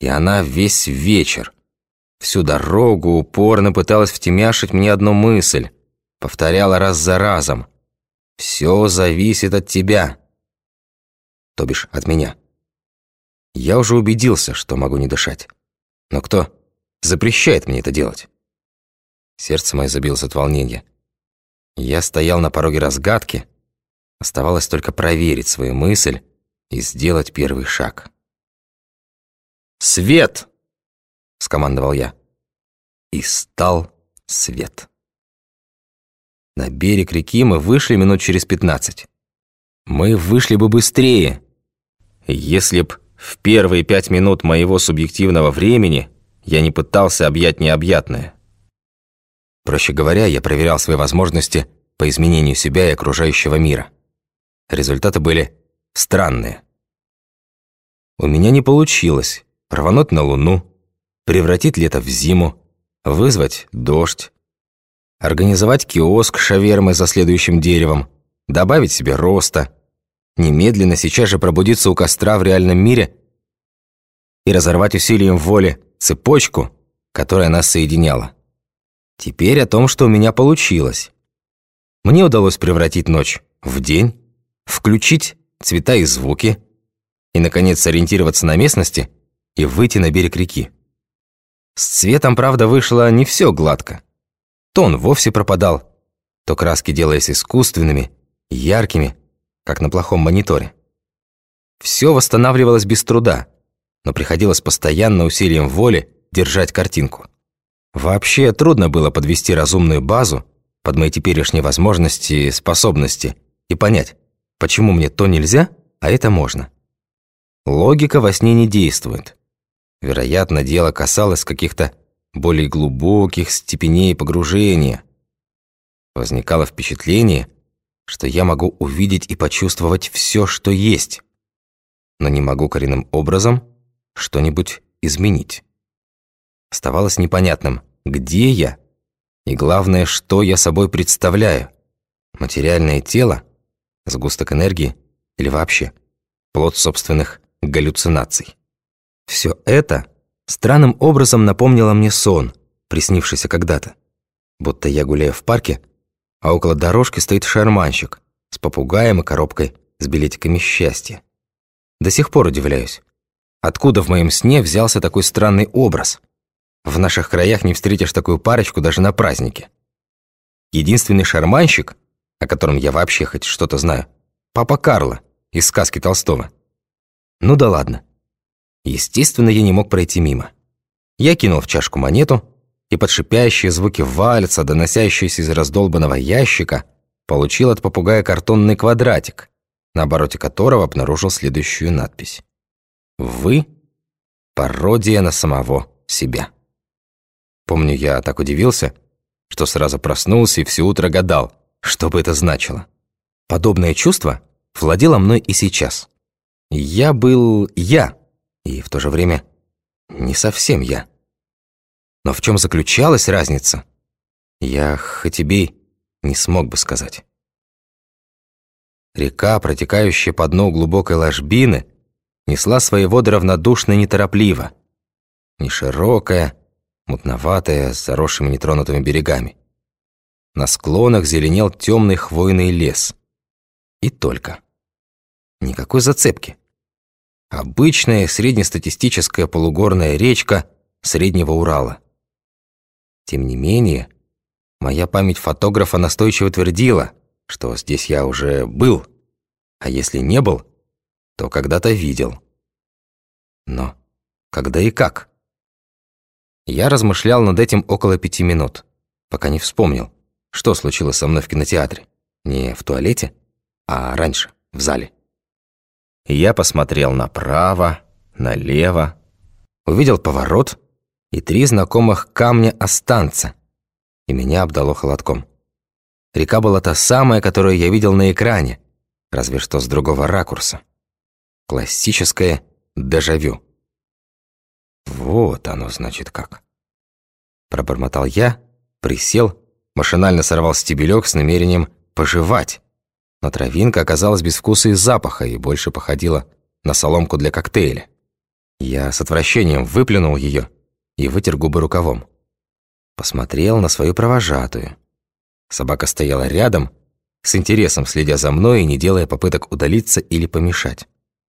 И она весь вечер, всю дорогу упорно пыталась втемяшить мне одну мысль, повторяла раз за разом. «Все зависит от тебя», то бишь от меня. Я уже убедился, что могу не дышать. Но кто запрещает мне это делать? Сердце мое забилось от волнения. Я стоял на пороге разгадки. Оставалось только проверить свою мысль и сделать первый шаг. «Свет!» — скомандовал я. И стал свет. На берег реки мы вышли минут через пятнадцать. Мы вышли бы быстрее, если б в первые пять минут моего субъективного времени я не пытался объять необъятное. Проще говоря, я проверял свои возможности по изменению себя и окружающего мира. Результаты были странные. У меня не получилось рвануть на Луну, превратить лето в зиму, вызвать дождь, организовать киоск шавермы за следующим деревом, добавить себе роста, немедленно сейчас же пробудиться у костра в реальном мире и разорвать усилием воли цепочку, которая нас соединяла. Теперь о том, что у меня получилось. Мне удалось превратить ночь в день, включить цвета и звуки, и, наконец, сориентироваться на местности и выйти на берег реки. С цветом, правда, вышло не все гладко. То он вовсе пропадал, то краски делались искусственными, яркими, как на плохом мониторе. Все восстанавливалось без труда, но приходилось постоянно усилием воли держать картинку. Вообще трудно было подвести разумную базу под мои теперешние возможности и способности и понять, почему мне то нельзя, а это можно. Логика во сне не действует. Вероятно, дело касалось каких-то более глубоких степеней погружения. Возникало впечатление, что я могу увидеть и почувствовать все, что есть, но не могу коренным образом что-нибудь изменить. Оставалось непонятным, где я и, главное, что я собой представляю. Материальное тело, сгусток энергии или вообще плод собственных галлюцинаций. Все это странным образом напомнило мне сон, приснившийся когда-то. Будто я гуляю в парке, а около дорожки стоит шарманщик с попугаем и коробкой с билетиками счастья. До сих пор удивляюсь, откуда в моем сне взялся такой странный образ. В наших краях не встретишь такую парочку даже на празднике. Единственный шарманщик, о котором я вообще хоть что-то знаю, папа Карло из сказки Толстого. Ну да ладно. Естественно, я не мог пройти мимо. Я кинул в чашку монету, и под шипящие звуки вальца, доносящиеся из раздолбанного ящика, получил от попугая картонный квадратик, на обороте которого обнаружил следующую надпись. «Вы – пародия на самого себя». Помню, я так удивился, что сразу проснулся и все утро гадал, что бы это значило. Подобное чувство владело мной и сейчас. Я был я, и в то же время не совсем я. Но в чем заключалась разница, я хоть и бей не смог бы сказать. Река, протекающая по дну глубокой ложбины, несла свои воды равнодушно и неторопливо. Не широкая, мутноватая, с заросшими нетронутыми берегами. На склонах зеленел темный хвойный лес. И только. Никакой зацепки. Обычная среднестатистическая полугорная речка Среднего Урала. Тем не менее, моя память фотографа настойчиво твердила, что здесь я уже был, а если не был, то когда-то видел. Но когда и как? Я размышлял над этим около пяти минут, пока не вспомнил, что случилось со мной в кинотеатре. Не в туалете, а раньше, в зале. Я посмотрел направо, налево, увидел поворот и три знакомых камня останца, и меня обдало холодком. Река была та самая, которую я видел на экране, разве что с другого ракурса. Классическое дежавю. Вот оно, значит, как. Пробормотал я, присел, машинально сорвал стебелек с намерением пожевать. Но травинка оказалась без вкуса и запаха и больше походила на соломку для коктейля. Я с отвращением выплюнул ее и вытер губы рукавом. Посмотрел на свою провожатую. Собака стояла рядом, с интересом следя за мной и не делая попыток удалиться или помешать.